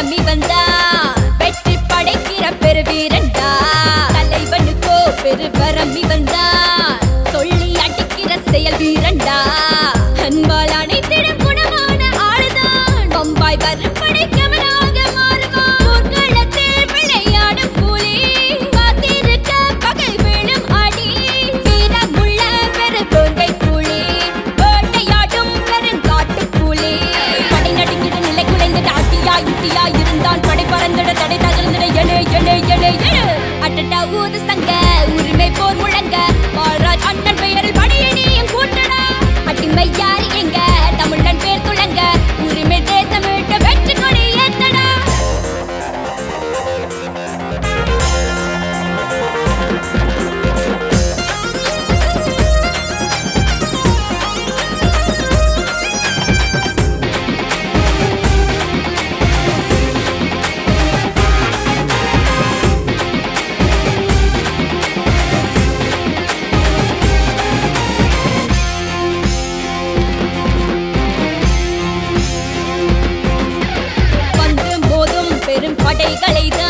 rummy வந்தா இருந்தான் படை பறந்திட தடை தகர்ந்திட எழு எழு எழு எழு அட்டட்டா ஊது சங்க உரிமை போர் முழங்க சண்டைகளை தான்